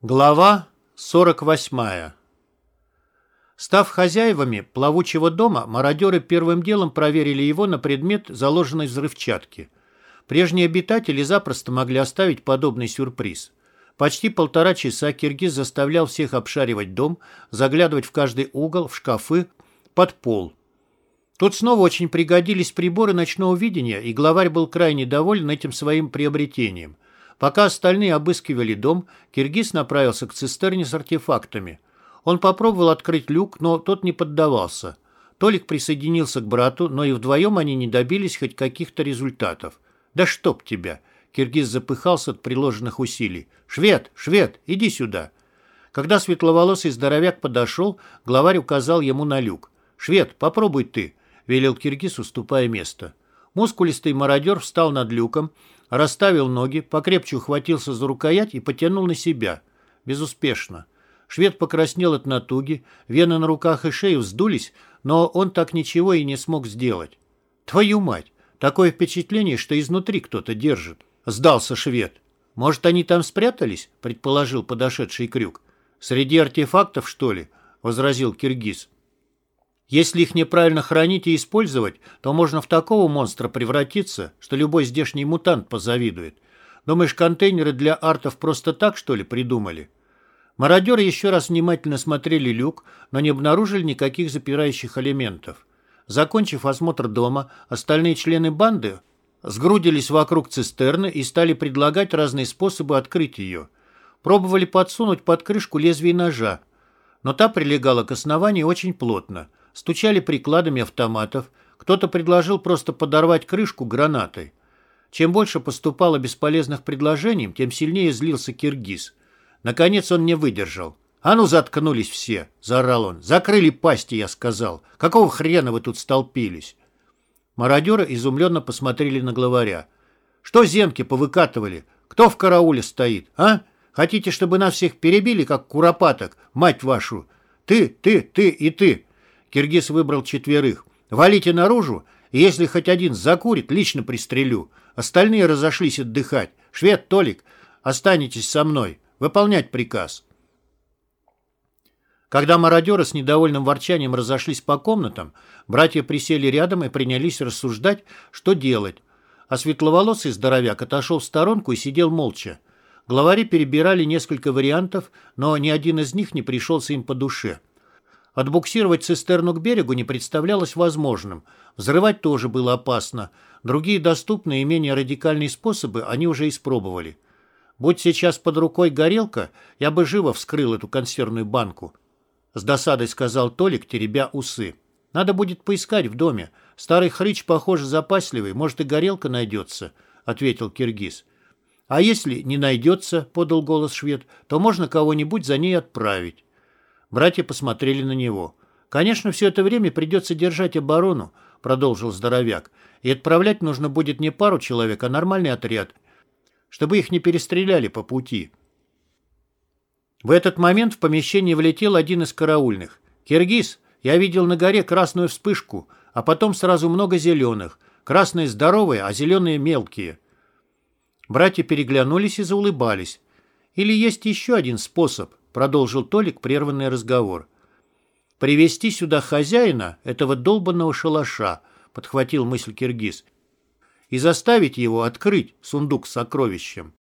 Глава 48 Став хозяевами плавучего дома, мародеры первым делом проверили его на предмет заложенной взрывчатки. Прежние обитатели запросто могли оставить подобный сюрприз. Почти полтора часа Киргиз заставлял всех обшаривать дом, заглядывать в каждый угол, в шкафы, под пол. Тут снова очень пригодились приборы ночного видения, и главарь был крайне доволен этим своим приобретением – Пока остальные обыскивали дом, Киргиз направился к цистерне с артефактами. Он попробовал открыть люк, но тот не поддавался. Толик присоединился к брату, но и вдвоем они не добились хоть каких-то результатов. «Да чтоб тебя!» Киргиз запыхался от приложенных усилий. «Швед! Швед! Иди сюда!» Когда светловолосый здоровяк подошел, главарь указал ему на люк. «Швед, попробуй ты!» — велел Киргиз, уступая место. Мускулистый мародер встал над люком, расставил ноги, покрепче ухватился за рукоять и потянул на себя. Безуспешно. Швед покраснел от натуги, вены на руках и шее вздулись, но он так ничего и не смог сделать. «Твою мать! Такое впечатление, что изнутри кто-то держит!» Сдался швед. «Может, они там спрятались?» — предположил подошедший крюк. «Среди артефактов, что ли?» — возразил киргиз. Если их неправильно хранить и использовать, то можно в такого монстра превратиться, что любой здешний мутант позавидует. Думаешь, контейнеры для артов просто так, что ли, придумали? Мародеры еще раз внимательно смотрели люк, но не обнаружили никаких запирающих элементов. Закончив осмотр дома, остальные члены банды сгрудились вокруг цистерны и стали предлагать разные способы открыть ее. Пробовали подсунуть под крышку лезвие ножа, но та прилегала к основанию очень плотно – стучали прикладами автоматов, кто-то предложил просто подорвать крышку гранатой. Чем больше поступало бесполезных предложений, тем сильнее злился Киргиз. Наконец он не выдержал. «А ну, заткнулись все!» – заорал он. «Закрыли пасти, я сказал. Какого хрена вы тут столпились?» Мародеры изумленно посмотрели на главаря. «Что зенки повыкатывали? Кто в карауле стоит, а? Хотите, чтобы нас всех перебили, как куропаток, мать вашу? Ты, ты, ты и ты!» Киргиз выбрал четверых. «Валите наружу, если хоть один закурит, лично пристрелю. Остальные разошлись отдыхать. Швед, Толик, останетесь со мной. Выполнять приказ». Когда мародеры с недовольным ворчанием разошлись по комнатам, братья присели рядом и принялись рассуждать, что делать. А светловолосый здоровяк отошел в сторонку и сидел молча. Главари перебирали несколько вариантов, но ни один из них не пришелся им по душе. Отбуксировать цистерну к берегу не представлялось возможным. Взрывать тоже было опасно. Другие доступные и менее радикальные способы они уже испробовали. Будь сейчас под рукой горелка, я бы живо вскрыл эту консервную банку. С досадой сказал Толик, теребя усы. Надо будет поискать в доме. Старый хрыч, похоже, запасливый. Может, и горелка найдется, ответил Киргиз. А если не найдется, подал голос швед, то можно кого-нибудь за ней отправить. Братья посмотрели на него. «Конечно, все это время придется держать оборону», — продолжил здоровяк. «И отправлять нужно будет не пару человек, а нормальный отряд, чтобы их не перестреляли по пути». В этот момент в помещение влетел один из караульных. «Киргиз, я видел на горе красную вспышку, а потом сразу много зеленых. Красные здоровые, а зеленые мелкие». Братья переглянулись и заулыбались. «Или есть еще один способ?» Продолжил Толик прерванный разговор. «Привести сюда хозяина этого долбанного шалаша», подхватил мысль Киргиз, «и заставить его открыть сундук с сокровищем».